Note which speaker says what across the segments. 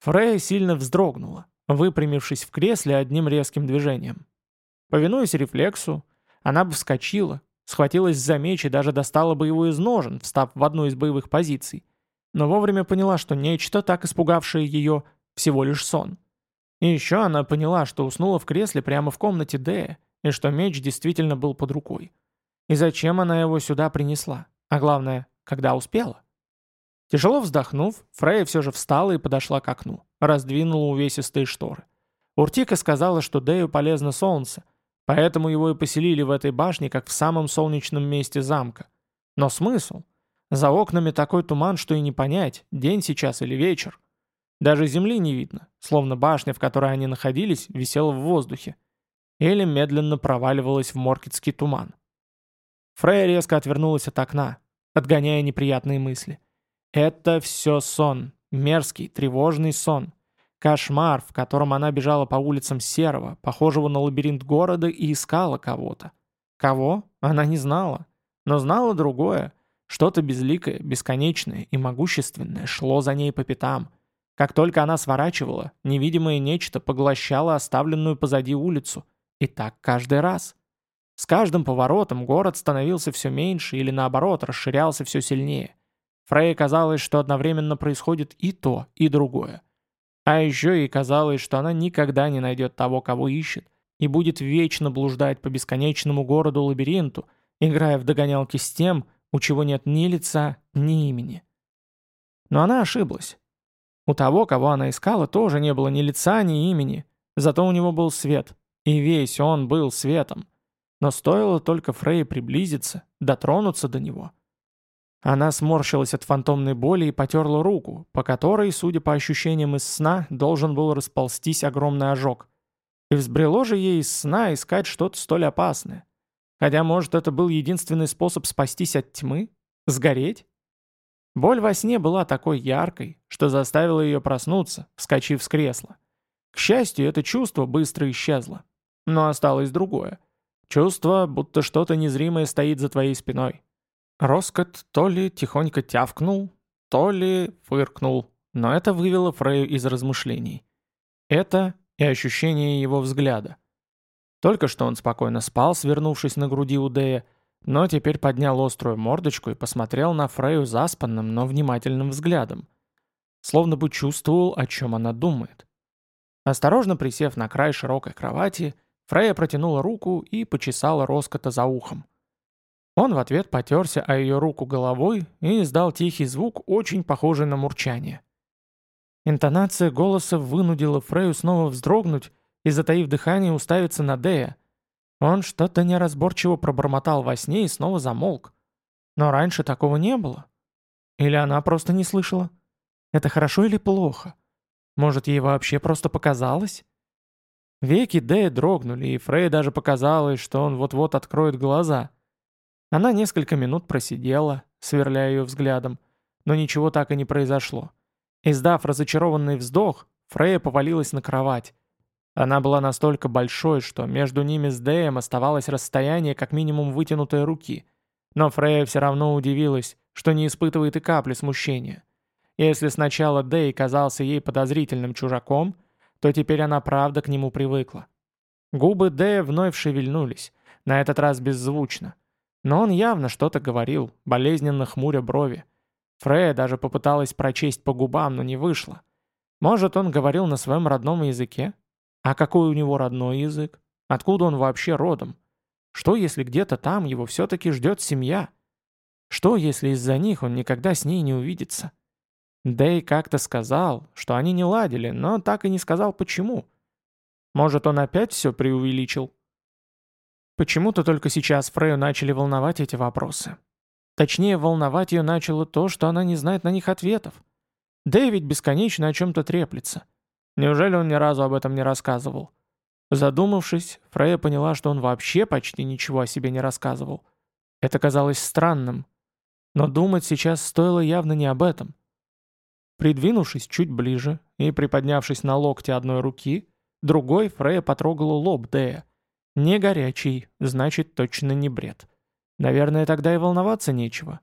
Speaker 1: Фрея сильно вздрогнула, выпрямившись в кресле одним резким движением. Повинуясь рефлексу, она бы вскочила, схватилась за меч и даже достала бы его из ножен, встав в одну из боевых позиций. Но вовремя поняла, что нечто, так испугавшее ее, всего лишь сон. И еще она поняла, что уснула в кресле прямо в комнате Дея, и что меч действительно был под рукой. И зачем она его сюда принесла? А главное, когда успела? Тяжело вздохнув, Фрейя все же встала и подошла к окну, раздвинула увесистые шторы. Уртика сказала, что Дею полезно солнце, поэтому его и поселили в этой башне, как в самом солнечном месте замка. Но смысл? За окнами такой туман, что и не понять, день сейчас или вечер. Даже земли не видно, словно башня, в которой они находились, висела в воздухе. Или медленно проваливалась в моркетский туман. Фрейя резко отвернулась от окна, отгоняя неприятные мысли. Это все сон, мерзкий, тревожный сон. Кошмар, в котором она бежала по улицам Серого, похожего на лабиринт города, и искала кого-то. Кого? Она не знала. Но знала другое. Что-то безликое, бесконечное и могущественное шло за ней по пятам. Как только она сворачивала, невидимое нечто поглощало оставленную позади улицу. И так каждый раз. С каждым поворотом город становился все меньше или наоборот расширялся все сильнее. Фрей казалось, что одновременно происходит и то, и другое. А еще ей казалось, что она никогда не найдет того, кого ищет, и будет вечно блуждать по бесконечному городу-лабиринту, играя в догонялки с тем, у чего нет ни лица, ни имени. Но она ошиблась. У того, кого она искала, тоже не было ни лица, ни имени, зато у него был свет, и весь он был светом. Но стоило только Фрей приблизиться, дотронуться до него. Она сморщилась от фантомной боли и потерла руку, по которой, судя по ощущениям из сна, должен был расползтись огромный ожог. И взбрело же ей из сна искать что-то столь опасное. Хотя, может, это был единственный способ спастись от тьмы? Сгореть? Боль во сне была такой яркой, что заставила ее проснуться, вскочив с кресла. К счастью, это чувство быстро исчезло. Но осталось другое. Чувство, будто что-то незримое стоит за твоей спиной. Роскот то ли тихонько тявкнул, то ли фыркнул, но это вывело Фрею из размышлений. Это и ощущение его взгляда. Только что он спокойно спал, свернувшись на груди у Дея, но теперь поднял острую мордочку и посмотрел на Фрею заспанным, но внимательным взглядом. Словно бы чувствовал, о чем она думает. Осторожно присев на край широкой кровати, Фрея протянула руку и почесала Роскота за ухом. Он в ответ потерся о ее руку головой и издал тихий звук, очень похожий на мурчание. Интонация голоса вынудила Фрею снова вздрогнуть и, затаив дыхание, уставиться на Дея. Он что-то неразборчиво пробормотал во сне и снова замолк. Но раньше такого не было. Или она просто не слышала? Это хорошо или плохо? Может, ей вообще просто показалось? Веки Дэя дрогнули, и Фрей даже показалось, что он вот-вот откроет глаза. Она несколько минут просидела, сверляя ее взглядом, но ничего так и не произошло. Издав разочарованный вздох, Фрея повалилась на кровать. Она была настолько большой, что между ними с Дэем оставалось расстояние как минимум вытянутой руки. Но Фрея все равно удивилась, что не испытывает и капли смущения. Если сначала Дэй казался ей подозрительным чужаком, то теперь она правда к нему привыкла. Губы Дэя вновь шевельнулись, на этот раз беззвучно. Но он явно что-то говорил, болезненно хмуря брови. Фрея даже попыталась прочесть по губам, но не вышло. Может, он говорил на своем родном языке? А какой у него родной язык? Откуда он вообще родом? Что, если где-то там его все-таки ждет семья? Что, если из-за них он никогда с ней не увидится? Дэй как-то сказал, что они не ладили, но так и не сказал почему. Может, он опять все преувеличил? Почему-то только сейчас Фрею начали волновать эти вопросы. Точнее, волновать ее начало то, что она не знает на них ответов. Дэвид бесконечно о чем-то треплется. Неужели он ни разу об этом не рассказывал? Задумавшись, Фрея поняла, что он вообще почти ничего о себе не рассказывал. Это казалось странным. Но думать сейчас стоило явно не об этом. Придвинувшись чуть ближе и приподнявшись на локте одной руки, другой Фрея потрогала лоб Дэя. Не горячий, значит точно не бред. Наверное, тогда и волноваться нечего.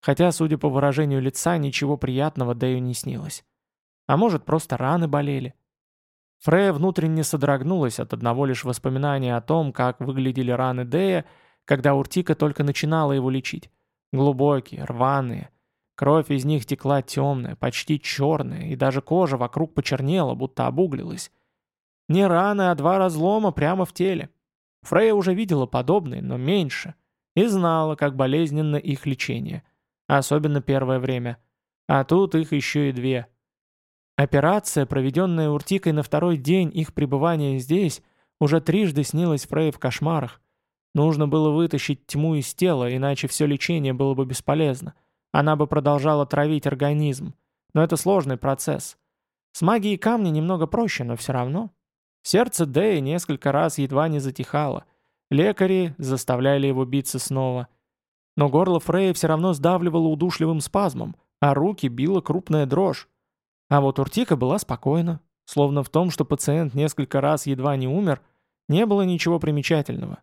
Speaker 1: Хотя, судя по выражению лица, ничего приятного Дэю не снилось. А может, просто раны болели. Фрея внутренне содрогнулась от одного лишь воспоминания о том, как выглядели раны Дея, когда Уртика только начинала его лечить. Глубокие, рваные. Кровь из них текла темная, почти черная, и даже кожа вокруг почернела, будто обуглилась. Не раны, а два разлома прямо в теле. Фрея уже видела подобные, но меньше, и знала, как болезненно их лечение. Особенно первое время. А тут их еще и две. Операция, проведенная Уртикой на второй день их пребывания здесь, уже трижды снилась Фрей в кошмарах. Нужно было вытащить тьму из тела, иначе все лечение было бы бесполезно. Она бы продолжала травить организм. Но это сложный процесс. С магией камня немного проще, но все равно. Сердце Дэя несколько раз едва не затихало. Лекари заставляли его биться снова. Но горло Фрея все равно сдавливало удушливым спазмом, а руки била крупная дрожь. А вот Уртика была спокойна, словно в том, что пациент несколько раз едва не умер, не было ничего примечательного.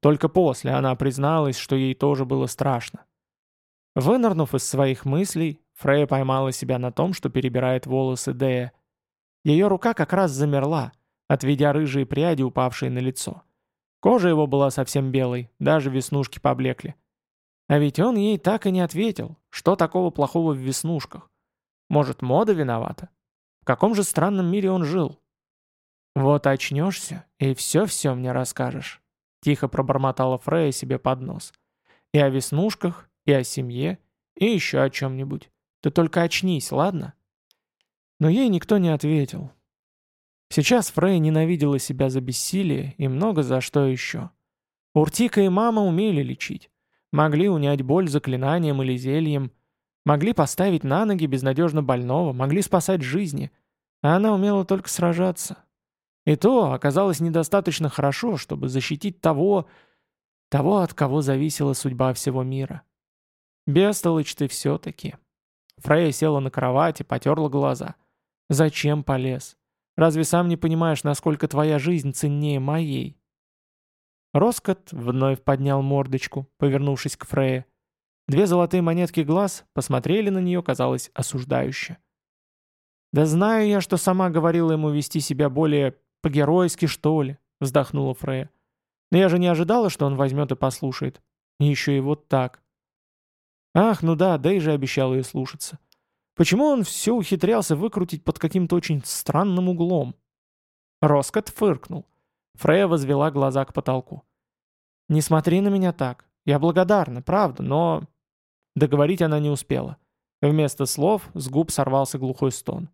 Speaker 1: Только после она призналась, что ей тоже было страшно. Вынырнув из своих мыслей, Фрея поймала себя на том, что перебирает волосы Дея. Ее рука как раз замерла, отведя рыжие пряди, упавшие на лицо. Кожа его была совсем белой, даже веснушки поблекли. А ведь он ей так и не ответил, что такого плохого в веснушках. Может, мода виновата? В каком же странном мире он жил? Вот очнешься, и все-все мне расскажешь. Тихо пробормотала Фрея себе под нос. И о веснушках, и о семье, и еще о чем-нибудь. Ты только очнись, ладно? Но ей никто не ответил. Сейчас Фрей ненавидела себя за бессилие и много за что еще. Уртика и мама умели лечить. Могли унять боль заклинанием или зельем, Могли поставить на ноги безнадежно больного, могли спасать жизни. А она умела только сражаться. И то оказалось недостаточно хорошо, чтобы защитить того, того, от кого зависела судьба всего мира. Бестолочь ты все-таки. Фрея села на кровати, потерла глаза. Зачем полез? Разве сам не понимаешь, насколько твоя жизнь ценнее моей? Роскот вновь поднял мордочку, повернувшись к Фрейе. Две золотые монетки глаз посмотрели на нее, казалось, осуждающе. «Да знаю я, что сама говорила ему вести себя более по-геройски, что ли», — вздохнула Фрея. «Но я же не ожидала, что он возьмет и послушает. И еще и вот так». Ах, ну да, Дэй же обещал ее слушаться. Почему он все ухитрялся выкрутить под каким-то очень странным углом? Роскот фыркнул. Фрея возвела глаза к потолку. «Не смотри на меня так. Я благодарна, правда, но...» Договорить она не успела. Вместо слов с губ сорвался глухой стон.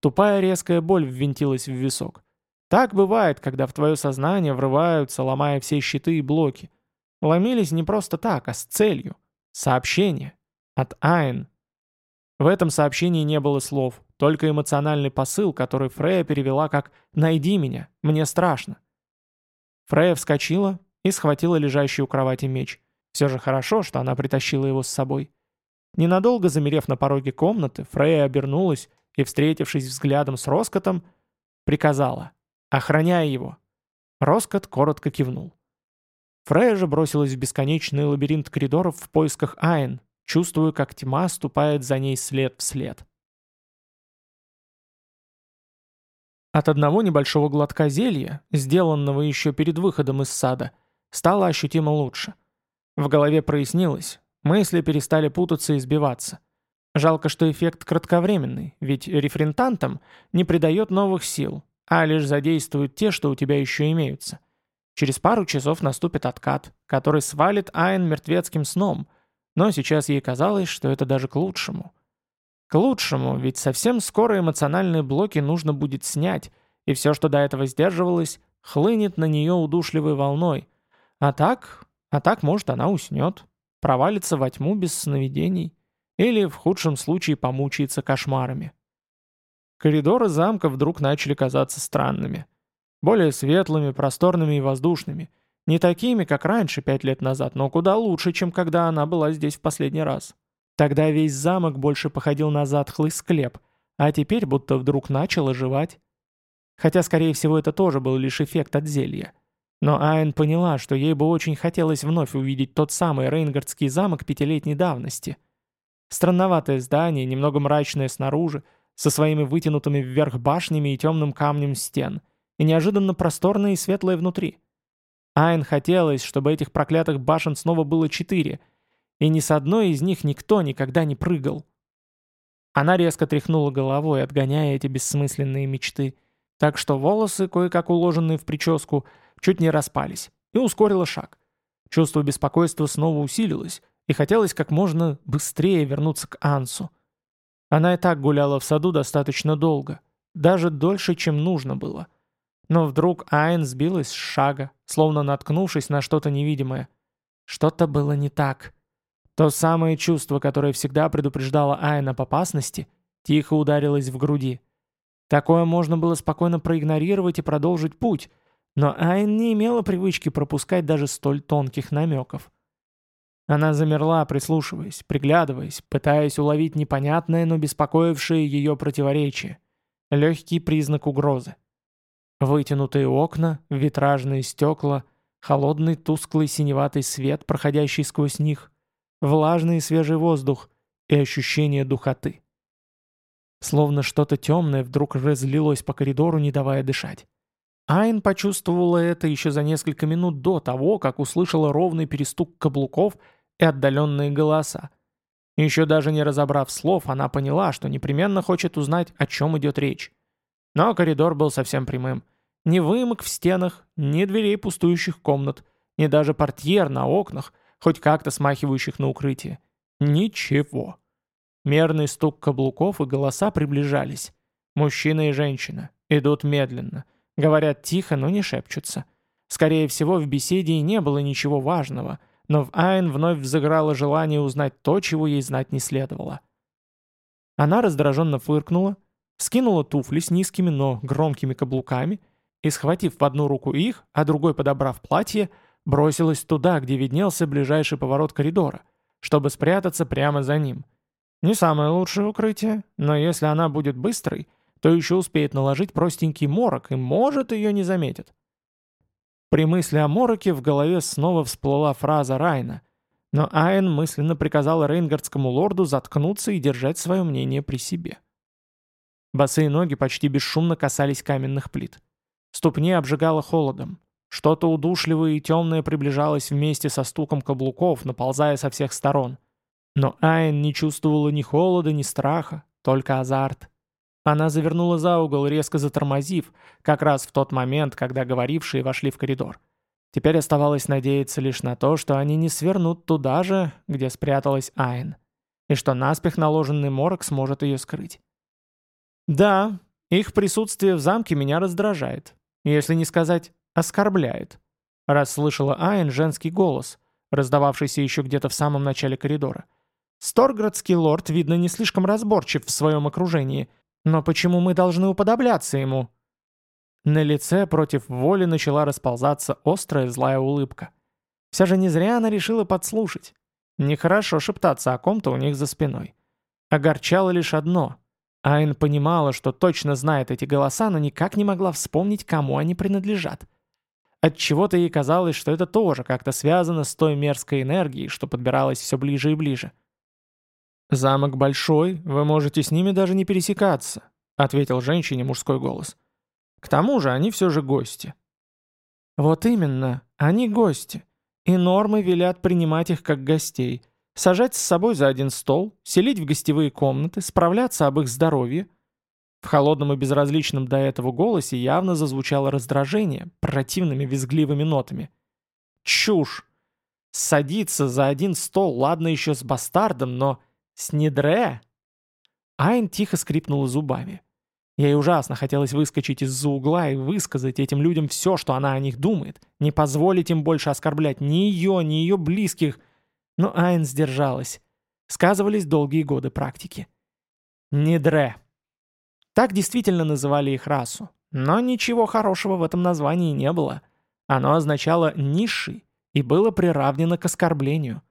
Speaker 1: Тупая резкая боль ввинтилась в висок. Так бывает, когда в твое сознание врываются, ломая все щиты и блоки. Ломились не просто так, а с целью. Сообщение. От Айн. В этом сообщении не было слов, только эмоциональный посыл, который Фрея перевела как «Найди меня, мне страшно». Фрея вскочила и схватила лежащий у кровати меч. Все же хорошо, что она притащила его с собой. Ненадолго замерев на пороге комнаты, Фрея обернулась и, встретившись взглядом с Роскотом, приказала «Охраняй его!». Роскот коротко кивнул. Фрея же бросилась в бесконечный лабиринт коридоров в поисках Айн, чувствуя, как тьма ступает за ней след в след. От одного небольшого глотка зелья, сделанного еще перед выходом из сада, стало ощутимо лучше – в голове прояснилось, мысли перестали путаться и сбиваться. Жалко, что эффект кратковременный, ведь рефрентантам не придает новых сил, а лишь задействует те, что у тебя еще имеются. Через пару часов наступит откат, который свалит Айн мертвецким сном, но сейчас ей казалось, что это даже к лучшему. К лучшему, ведь совсем скоро эмоциональные блоки нужно будет снять, и все, что до этого сдерживалось, хлынет на нее удушливой волной. А так, а так, может, она уснет, провалится во тьму без сновидений или, в худшем случае, помучается кошмарами. Коридоры замка вдруг начали казаться странными. Более светлыми, просторными и воздушными. Не такими, как раньше, пять лет назад, но куда лучше, чем когда она была здесь в последний раз. Тогда весь замок больше походил на затхлый склеп, а теперь будто вдруг начал оживать. Хотя, скорее всего, это тоже был лишь эффект от зелья. Но Айн поняла, что ей бы очень хотелось вновь увидеть тот самый Рейнгардский замок пятилетней давности. Странноватое здание, немного мрачное снаружи, со своими вытянутыми вверх башнями и темным камнем стен, и неожиданно просторное и светлое внутри. Айн хотелось, чтобы этих проклятых башен снова было четыре, и ни с одной из них никто никогда не прыгал. Она резко тряхнула головой, отгоняя эти бессмысленные мечты, так что волосы, кое-как уложенные в прическу, чуть не распались, и ускорила шаг. Чувство беспокойства снова усилилось, и хотелось как можно быстрее вернуться к Ансу. Она и так гуляла в саду достаточно долго, даже дольше, чем нужно было. Но вдруг Айн сбилась с шага, словно наткнувшись на что-то невидимое. Что-то было не так. То самое чувство, которое всегда предупреждало Айн об опасности, тихо ударилось в груди. Такое можно было спокойно проигнорировать и продолжить путь, но Айн не имела привычки пропускать даже столь тонких намеков. Она замерла, прислушиваясь, приглядываясь, пытаясь уловить непонятное, но беспокоившее ее противоречие. Легкий признак угрозы. Вытянутые окна, витражные стекла, холодный тусклый синеватый свет, проходящий сквозь них, влажный и свежий воздух и ощущение духоты. Словно что-то темное вдруг разлилось по коридору, не давая дышать. Айн почувствовала это еще за несколько минут до того, как услышала ровный перестук каблуков и отдаленные голоса. Еще даже не разобрав слов, она поняла, что непременно хочет узнать, о чем идет речь. Но коридор был совсем прямым. Ни вымок в стенах, ни дверей пустующих комнат, ни даже портьер на окнах, хоть как-то смахивающих на укрытие. Ничего. Мерный стук каблуков и голоса приближались. Мужчина и женщина. Идут медленно. Говорят тихо, но не шепчутся. Скорее всего, в беседе и не было ничего важного — но в Айн вновь взыграло желание узнать то, чего ей знать не следовало. Она раздраженно фыркнула, скинула туфли с низкими, но громкими каблуками и, схватив в одну руку их, а другой подобрав платье, бросилась туда, где виднелся ближайший поворот коридора, чтобы спрятаться прямо за ним. Не самое лучшее укрытие, но если она будет быстрой, то еще успеет наложить простенький морок и, может, ее не заметят. При мысли о Мороке в голове снова всплыла фраза Райна, но Айн мысленно приказала рейнгардскому лорду заткнуться и держать свое мнение при себе. Босые ноги почти бесшумно касались каменных плит. Ступни обжигало холодом. Что-то удушливое и темное приближалось вместе со стуком каблуков, наползая со всех сторон. Но Айн не чувствовала ни холода, ни страха, только азарт. Она завернула за угол, резко затормозив, как раз в тот момент, когда говорившие вошли в коридор. Теперь оставалось надеяться лишь на то, что они не свернут туда же, где спряталась Айн, и что наспех наложенный морок сможет ее скрыть. Да, их присутствие в замке меня раздражает, если не сказать оскорбляет, раз слышала Айн женский голос, раздававшийся еще где-то в самом начале коридора. Сторградский лорд, видно, не слишком разборчив в своем окружении – но почему мы должны уподобляться ему?» На лице против воли начала расползаться острая злая улыбка. Вся же не зря она решила подслушать. Нехорошо шептаться о ком-то у них за спиной. Огорчало лишь одно. Айн понимала, что точно знает эти голоса, но никак не могла вспомнить, кому они принадлежат. Отчего-то ей казалось, что это тоже как-то связано с той мерзкой энергией, что подбиралась все ближе и ближе. «Замок большой, вы можете с ними даже не пересекаться», — ответил женщине мужской голос. «К тому же они все же гости». «Вот именно, они гости. И нормы велят принимать их как гостей, сажать с собой за один стол, селить в гостевые комнаты, справляться об их здоровье». В холодном и безразличном до этого голосе явно зазвучало раздражение противными визгливыми нотами. «Чушь! Садиться за один стол, ладно еще с бастардом, но «Снедре?» Айн тихо скрипнула зубами. Ей ужасно хотелось выскочить из-за угла и высказать этим людям все, что она о них думает, не позволить им больше оскорблять ни ее, ни ее близких. Но Айн сдержалась. Сказывались долгие годы практики. Недре. Так действительно называли их расу. Но ничего хорошего в этом названии не было. Оно означало «низший» и было приравнено к оскорблению.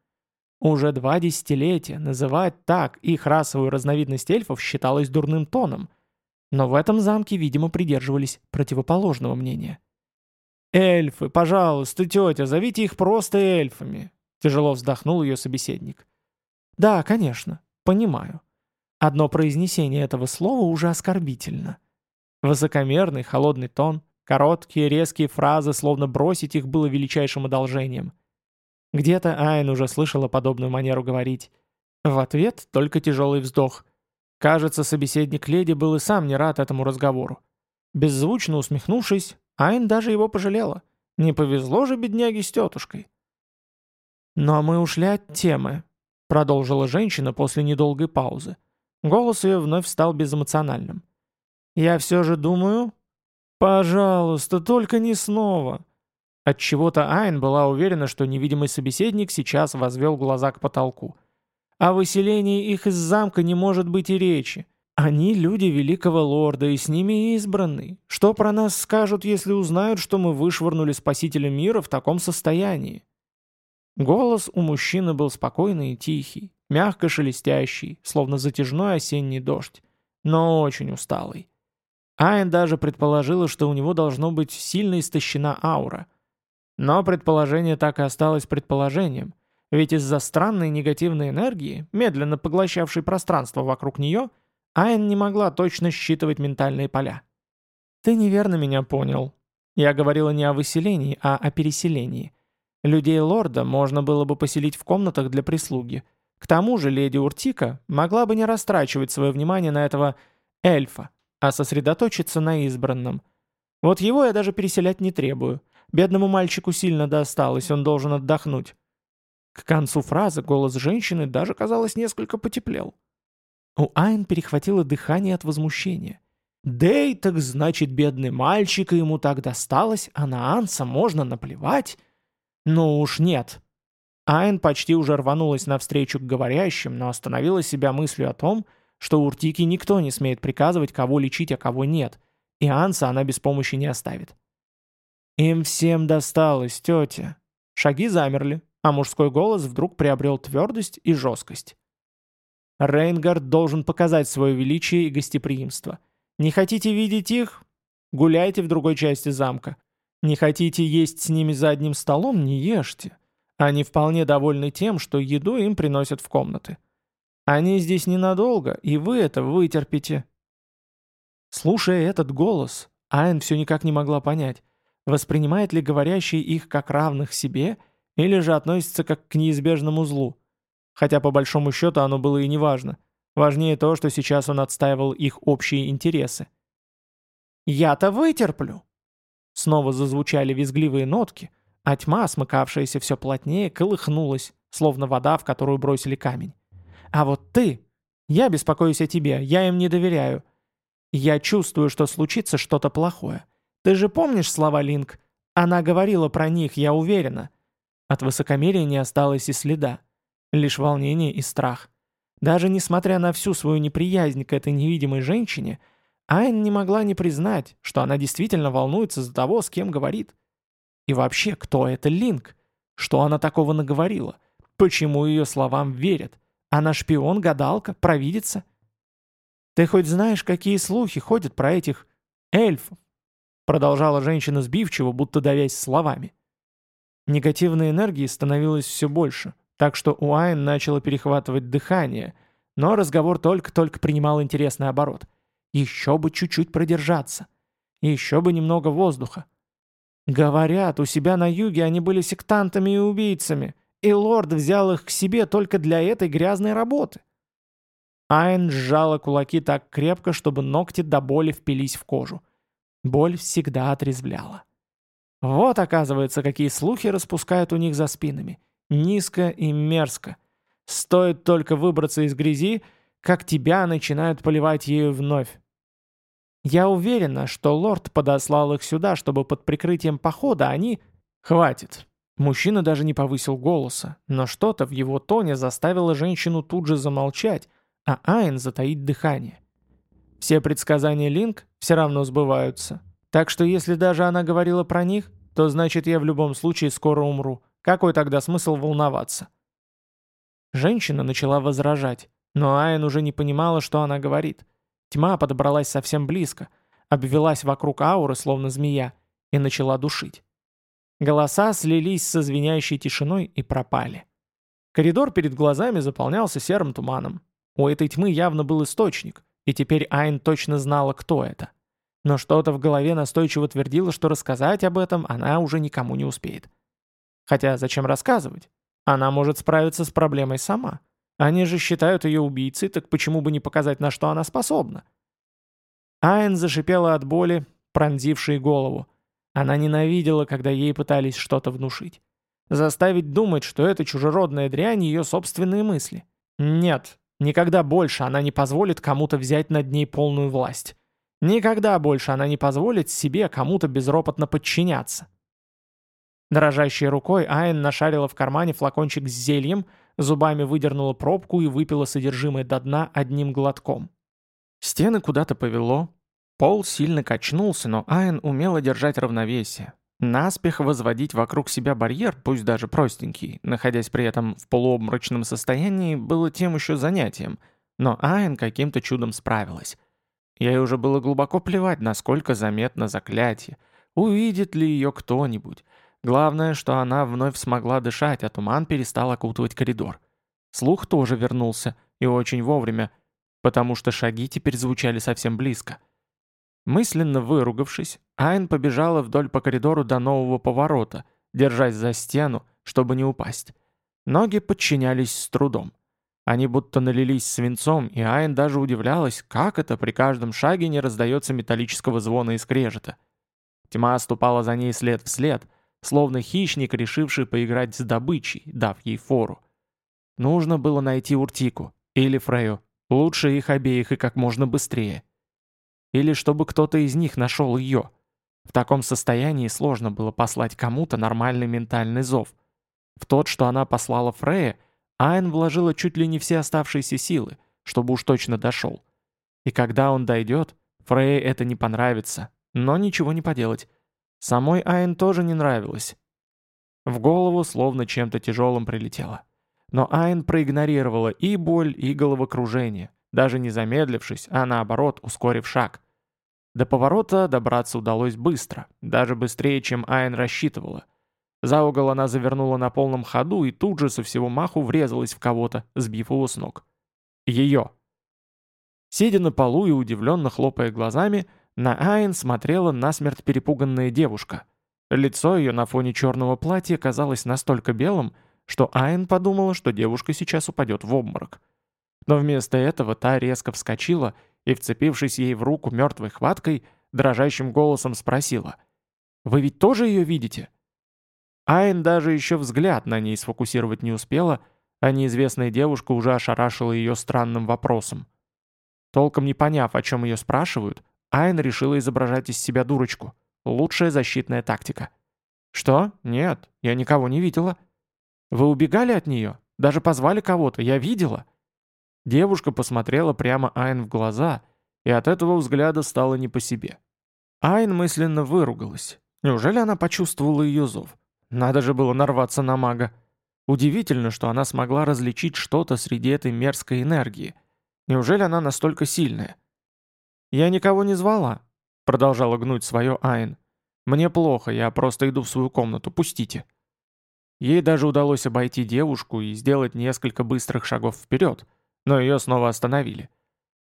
Speaker 1: Уже два десятилетия называть так их расовую разновидность эльфов считалось дурным тоном, но в этом замке, видимо, придерживались противоположного мнения. «Эльфы, пожалуйста, тетя, зовите их просто эльфами», — тяжело вздохнул ее собеседник. «Да, конечно, понимаю. Одно произнесение этого слова уже оскорбительно. Высокомерный, холодный тон, короткие, резкие фразы, словно бросить их было величайшим одолжением. Где-то Айн уже слышала подобную манеру говорить. В ответ только тяжелый вздох. Кажется, собеседник леди был и сам не рад этому разговору. Беззвучно усмехнувшись, Айн даже его пожалела. Не повезло же бедняге с тетушкой. «Но мы ушли от темы», — продолжила женщина после недолгой паузы. Голос ее вновь стал безэмоциональным. «Я все же думаю...» «Пожалуйста, только не снова!» Отчего-то Айн была уверена, что невидимый собеседник сейчас возвел глаза к потолку. О выселении их из замка не может быть и речи. Они люди великого лорда, и с ними избранный. Что про нас скажут, если узнают, что мы вышвырнули спасителя мира в таком состоянии? Голос у мужчины был спокойный и тихий, мягко шелестящий, словно затяжной осенний дождь, но очень усталый. Айн даже предположила, что у него должно быть сильно истощена аура. Но предположение так и осталось предположением, ведь из-за странной негативной энергии, медленно поглощавшей пространство вокруг нее, Айн не могла точно считывать ментальные поля. «Ты неверно меня понял. Я говорила не о выселении, а о переселении. Людей лорда можно было бы поселить в комнатах для прислуги. К тому же леди Уртика могла бы не растрачивать свое внимание на этого эльфа, а сосредоточиться на избранном. Вот его я даже переселять не требую. Бедному мальчику сильно досталось, он должен отдохнуть. К концу фразы голос женщины даже, казалось, несколько потеплел. У Айн перехватило дыхание от возмущения. «Дэй, так значит, бедный мальчик, и ему так досталось, а на Анса можно наплевать?» «Ну уж нет». Айн почти уже рванулась навстречу к говорящим, но остановила себя мыслью о том, что Уртики никто не смеет приказывать, кого лечить, а кого нет, и Анса она без помощи не оставит. «Им всем досталось, тетя». Шаги замерли, а мужской голос вдруг приобрел твердость и жесткость. Рейнгард должен показать свое величие и гостеприимство. Не хотите видеть их? Гуляйте в другой части замка. Не хотите есть с ними за одним столом? Не ешьте. Они вполне довольны тем, что еду им приносят в комнаты. Они здесь ненадолго, и вы это вытерпите. Слушая этот голос, Айн все никак не могла понять, воспринимает ли говорящий их как равных себе, или же относится как к неизбежному злу. Хотя по большому счету оно было и не важно. Важнее то, что сейчас он отстаивал их общие интересы. «Я-то вытерплю!» Снова зазвучали визгливые нотки, а тьма, смыкавшаяся все плотнее, колыхнулась, словно вода, в которую бросили камень. «А вот ты! Я беспокоюсь о тебе, я им не доверяю. Я чувствую, что случится что-то плохое. Ты же помнишь слова Линк? Она говорила про них, я уверена». От высокомерия не осталось и следа. Лишь волнение и страх. Даже несмотря на всю свою неприязнь к этой невидимой женщине, Айн не могла не признать, что она действительно волнуется за того, с кем говорит. И вообще, кто это Линк? Что она такого наговорила? Почему ее словам верят? Она шпион, гадалка, провидица? Ты хоть знаешь, какие слухи ходят про этих эльфов? Продолжала женщина сбивчиво, будто давясь словами. Негативной энергии становилось все больше — так что у Айн начало перехватывать дыхание, но разговор только-только принимал интересный оборот. Еще бы чуть-чуть продержаться. Еще бы немного воздуха. Говорят, у себя на юге они были сектантами и убийцами, и лорд взял их к себе только для этой грязной работы. Айн сжала кулаки так крепко, чтобы ногти до боли впились в кожу. Боль всегда отрезвляла. Вот, оказывается, какие слухи распускают у них за спинами. Низко и мерзко. Стоит только выбраться из грязи, как тебя начинают поливать ею вновь. Я уверена, что лорд подослал их сюда, чтобы под прикрытием похода они... Хватит. Мужчина даже не повысил голоса, но что-то в его тоне заставило женщину тут же замолчать, а Айн затаить дыхание. Все предсказания Линк все равно сбываются. Так что если даже она говорила про них, то значит я в любом случае скоро умру. Какой тогда смысл волноваться? Женщина начала возражать, но Айн уже не понимала, что она говорит. Тьма подобралась совсем близко, обвелась вокруг ауры, словно змея, и начала душить. Голоса слились со звенящей тишиной и пропали. Коридор перед глазами заполнялся серым туманом. У этой тьмы явно был источник, и теперь Айн точно знала, кто это. Но что-то в голове настойчиво твердило, что рассказать об этом она уже никому не успеет. Хотя зачем рассказывать? Она может справиться с проблемой сама. Они же считают ее убийцей, так почему бы не показать, на что она способна? Айн зашипела от боли, пронзившей голову. Она ненавидела, когда ей пытались что-то внушить. Заставить думать, что это чужеродная дрянь ее собственные мысли. Нет, никогда больше она не позволит кому-то взять над ней полную власть. Никогда больше она не позволит себе кому-то безропотно подчиняться. Дрожащей рукой Айн нашарила в кармане флакончик с зельем, зубами выдернула пробку и выпила содержимое до дна одним глотком. Стены куда-то повело, пол сильно качнулся, но Айн умела держать равновесие. Наспех возводить вокруг себя барьер, пусть даже простенький, находясь при этом в полуобморочном состоянии, было тем еще занятием, но Айн каким-то чудом справилась. Ей уже было глубоко плевать, насколько заметно заклятие, увидит ли ее кто-нибудь, Главное, что она вновь смогла дышать, а туман перестал окутывать коридор. Слух тоже вернулся, и очень вовремя, потому что шаги теперь звучали совсем близко. Мысленно выругавшись, Айн побежала вдоль по коридору до нового поворота, держась за стену, чтобы не упасть. Ноги подчинялись с трудом. Они будто налились свинцом, и Айн даже удивлялась, как это при каждом шаге не раздается металлического звона и скрежета. Тьма ступала за ней след в след, словно хищник, решивший поиграть с добычей, дав ей фору. Нужно было найти Уртику или Фрею, лучше их обеих и как можно быстрее. Или чтобы кто-то из них нашел ее. В таком состоянии сложно было послать кому-то нормальный ментальный зов. В тот, что она послала Фрея, Айн вложила чуть ли не все оставшиеся силы, чтобы уж точно дошел. И когда он дойдет, Фрей это не понравится, но ничего не поделать. Самой Айн тоже не нравилось. В голову словно чем-то тяжелым прилетело. Но Айн проигнорировала и боль, и головокружение, даже не замедлившись, а наоборот, ускорив шаг. До поворота добраться удалось быстро, даже быстрее, чем Айн рассчитывала. За угол она завернула на полном ходу и тут же со всего маху врезалась в кого-то, сбив его с ног. Ее. Сидя на полу и удивленно хлопая глазами, на Айн смотрела насмерть перепуганная девушка. Лицо ее на фоне черного платья казалось настолько белым, что Айн подумала, что девушка сейчас упадет в обморок. Но вместо этого та резко вскочила и, вцепившись ей в руку мертвой хваткой, дрожащим голосом спросила. «Вы ведь тоже ее видите?» Айн даже еще взгляд на ней сфокусировать не успела, а неизвестная девушка уже ошарашила ее странным вопросом. Толком не поняв, о чем ее спрашивают, Айн решила изображать из себя дурочку. Лучшая защитная тактика. «Что? Нет, я никого не видела». «Вы убегали от нее? Даже позвали кого-то? Я видела». Девушка посмотрела прямо Айн в глаза, и от этого взгляда стало не по себе. Айн мысленно выругалась. Неужели она почувствовала ее зов? Надо же было нарваться на мага. Удивительно, что она смогла различить что-то среди этой мерзкой энергии. Неужели она настолько сильная? «Я никого не звала», — продолжала гнуть свое Айн. «Мне плохо, я просто иду в свою комнату, пустите». Ей даже удалось обойти девушку и сделать несколько быстрых шагов вперед, но ее снова остановили.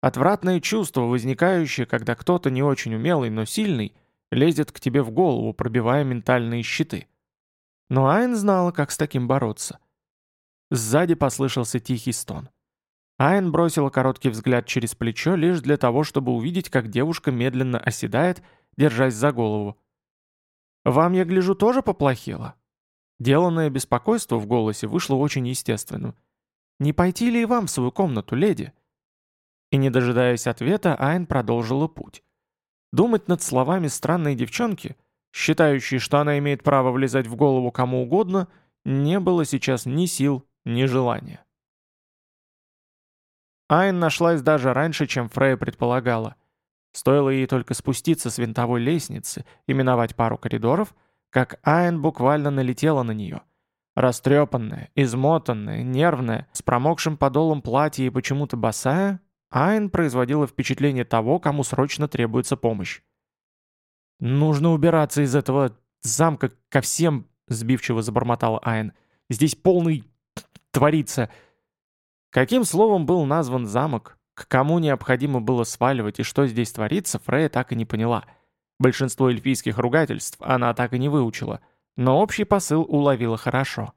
Speaker 1: Отвратное чувство, возникающее, когда кто-то не очень умелый, но сильный, лезет к тебе в голову, пробивая ментальные щиты. Но Айн знала, как с таким бороться. Сзади послышался тихий стон. Айн бросила короткий взгляд через плечо лишь для того, чтобы увидеть, как девушка медленно оседает, держась за голову. «Вам, я гляжу, тоже поплохело?» Деланное беспокойство в голосе вышло очень естественным. «Не пойти ли и вам в свою комнату, леди?» И не дожидаясь ответа, Айн продолжила путь. Думать над словами странной девчонки, считающей, что она имеет право влезать в голову кому угодно, не было сейчас ни сил, ни желания. Айн нашлась даже раньше, чем Фрея предполагала. Стоило ей только спуститься с винтовой лестницы и миновать пару коридоров, как Айн буквально налетела на нее. Растрепанная, измотанная, нервная, с промокшим подолом платья и почему-то босая, Айн производила впечатление того, кому срочно требуется помощь. «Нужно убираться из этого замка ко всем», — сбивчиво забормотала Айн. «Здесь полный... творится...» Каким словом был назван замок, к кому необходимо было сваливать и что здесь творится, Фрея так и не поняла. Большинство эльфийских ругательств она так и не выучила, но общий посыл уловила хорошо.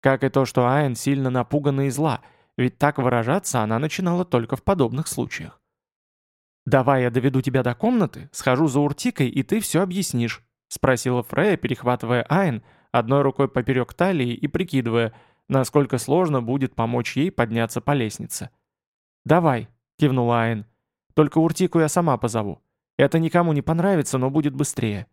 Speaker 1: Как и то, что Айн сильно напугана и зла, ведь так выражаться она начинала только в подобных случаях. «Давай я доведу тебя до комнаты, схожу за уртикой, и ты все объяснишь», — спросила Фрея, перехватывая Айн, одной рукой поперек талии и прикидывая, насколько сложно будет помочь ей подняться по лестнице. «Давай», — кивнула Айн, — «только уртику я сама позову. Это никому не понравится, но будет быстрее».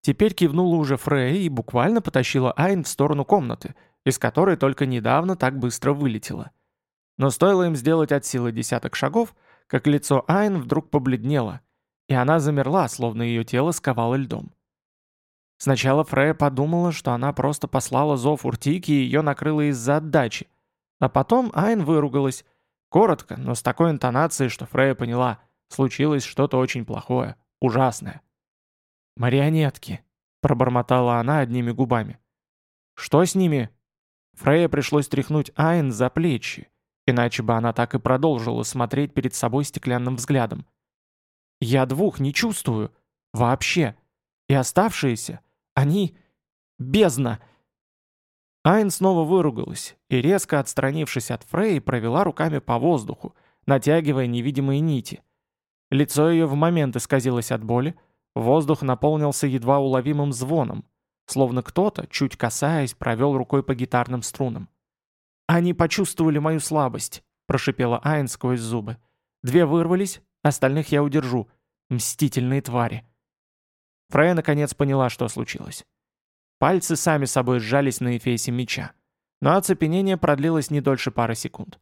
Speaker 1: Теперь кивнула уже Фрея и буквально потащила Айн в сторону комнаты, из которой только недавно так быстро вылетела. Но стоило им сделать от силы десяток шагов, как лицо Айн вдруг побледнело, и она замерла, словно ее тело сковало льдом. Сначала Фрея подумала, что она просто послала зов Уртики и ее накрыла из-за отдачи. А потом Айн выругалась. Коротко, но с такой интонацией, что Фрея поняла, случилось что-то очень плохое, ужасное. «Марионетки», — пробормотала она одними губами. «Что с ними?» Фрея пришлось тряхнуть Айн за плечи, Иначе бы она так и продолжила смотреть перед собой стеклянным взглядом. «Я двух не чувствую. Вообще. И оставшиеся, они... бездна!» Айн снова выругалась и, резко отстранившись от Фрей, провела руками по воздуху, натягивая невидимые нити. Лицо ее в момент исказилось от боли, воздух наполнился едва уловимым звоном, словно кто-то, чуть касаясь, провел рукой по гитарным струнам. «Они почувствовали мою слабость», — прошипела Айн сквозь зубы. «Две вырвались, остальных я удержу. Мстительные твари». Фрея наконец поняла, что случилось. Пальцы сами собой сжались на эфесе меча. Но оцепенение продлилось не дольше пары секунд.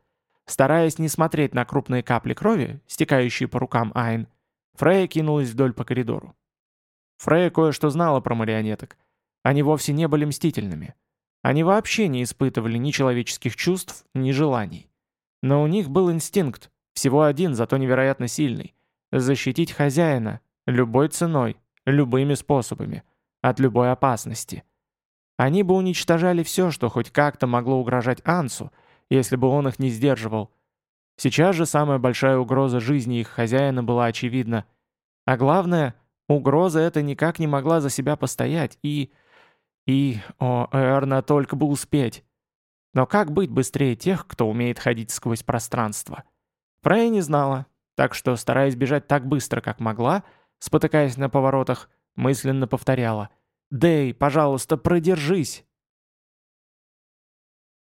Speaker 1: Стараясь не смотреть на крупные капли крови, стекающие по рукам Айн, Фрея кинулась вдоль по коридору. Фрея кое-что знала про марионеток. Они вовсе не были мстительными. Они вообще не испытывали ни человеческих чувств, ни желаний. Но у них был инстинкт, всего один, зато невероятно сильный. Защитить хозяина любой ценой, любыми способами, от любой опасности. Они бы уничтожали все, что хоть как-то могло угрожать Ансу, если бы он их не сдерживал. Сейчас же самая большая угроза жизни их хозяина была очевидна. А главное, угроза эта никак не могла за себя постоять и... И, о, Эрна, только бы успеть. Но как быть быстрее тех, кто умеет ходить сквозь пространство? Фрей не знала, так что, стараясь бежать так быстро, как могла, спотыкаясь на поворотах, мысленно повторяла «Дэй, пожалуйста, продержись!»